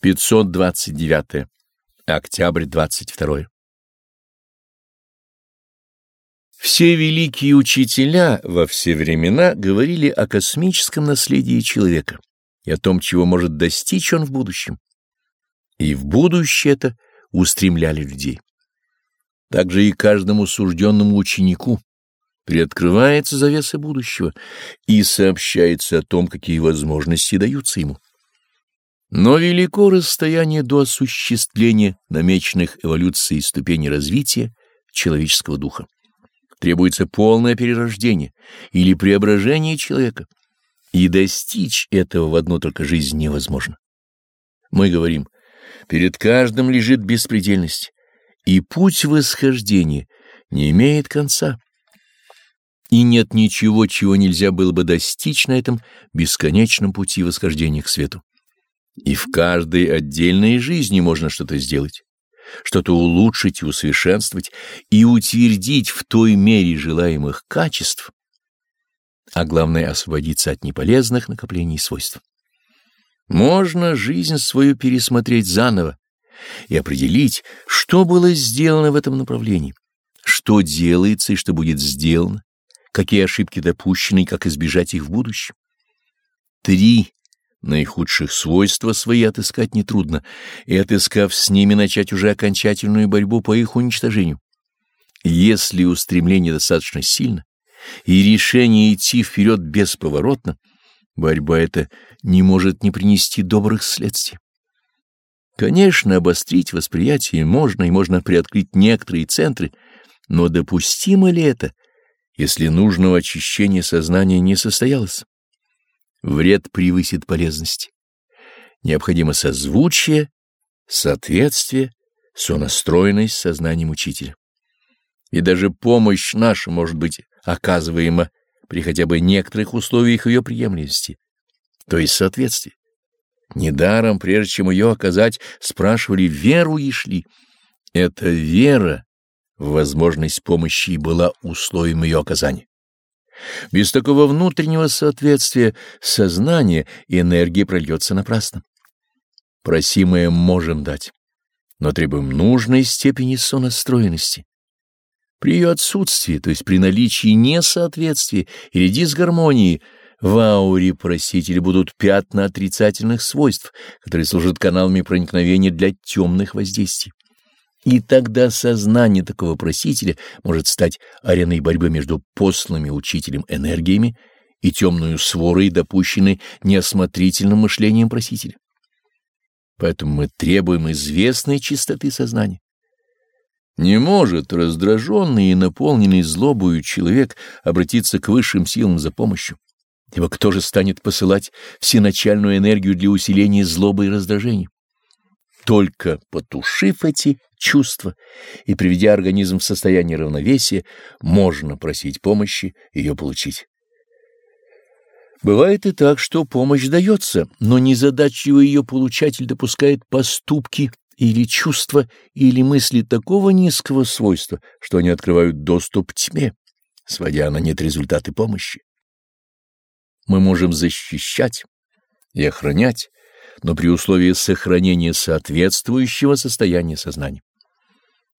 529. Октябрь 22. Все великие учителя во все времена говорили о космическом наследии человека и о том, чего может достичь он в будущем. И в будущее это устремляли людей. Также и каждому сужденному ученику приоткрывается завеса будущего и сообщается о том, какие возможности даются ему. Но велико расстояние до осуществления намеченных эволюцией ступеней развития человеческого духа. Требуется полное перерождение или преображение человека, и достичь этого в одну только жизнь невозможно. Мы говорим, перед каждым лежит беспредельность, и путь восхождения не имеет конца. И нет ничего, чего нельзя было бы достичь на этом бесконечном пути восхождения к свету. И в каждой отдельной жизни можно что-то сделать, что-то улучшить и усовершенствовать, и утвердить в той мере желаемых качеств, а главное — освободиться от неполезных накоплений свойств. Можно жизнь свою пересмотреть заново и определить, что было сделано в этом направлении, что делается и что будет сделано, какие ошибки допущены и как избежать их в будущем. Три Наихудших свойства свои отыскать нетрудно, и, отыскав с ними, начать уже окончательную борьбу по их уничтожению. Если устремление достаточно сильно, и решение идти вперед бесповоротно, борьба эта не может не принести добрых следствий. Конечно, обострить восприятие можно, и можно приоткрыть некоторые центры, но допустимо ли это, если нужного очищения сознания не состоялось? Вред превысит полезность. Необходимо созвучие, соответствие, сонастроенность с сознанием учителя. И даже помощь наша может быть оказываема при хотя бы некоторых условиях ее приемлемости, то есть соответствия. Недаром, прежде чем ее оказать, спрашивали, веру и шли. Эта вера в возможность помощи была условием ее оказания. Без такого внутреннего соответствия сознания энергия прольется напрасно. Просимое можем дать, но требуем нужной степени сонастроенности. При ее отсутствии, то есть при наличии несоответствия или дисгармонии, в ауре просителя будут пятна отрицательных свойств, которые служат каналами проникновения для темных воздействий. И тогда сознание такого просителя может стать ареной борьбы между посланными учителем энергиями и темную сворой, допущенной неосмотрительным мышлением просителя. Поэтому мы требуем известной чистоты сознания. Не может раздраженный и наполненный злобою человек обратиться к высшим силам за помощью. Ибо кто же станет посылать всеначальную энергию для усиления злобы и раздражения? Только потушив эти чувства и приведя организм в состояние равновесия, можно просить помощи ее получить. Бывает и так, что помощь дается, но незадачливый ее получатель допускает поступки или чувства, или мысли такого низкого свойства, что они открывают доступ к тьме, сводя на нет результаты помощи. Мы можем защищать и охранять, но при условии сохранения соответствующего состояния сознания.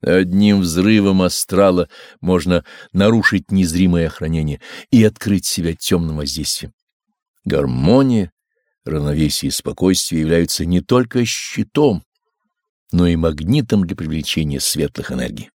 Одним взрывом астрала можно нарушить незримое охранение и открыть себя темным воздействием. Гармония, равновесие и спокойствие являются не только щитом, но и магнитом для привлечения светлых энергий.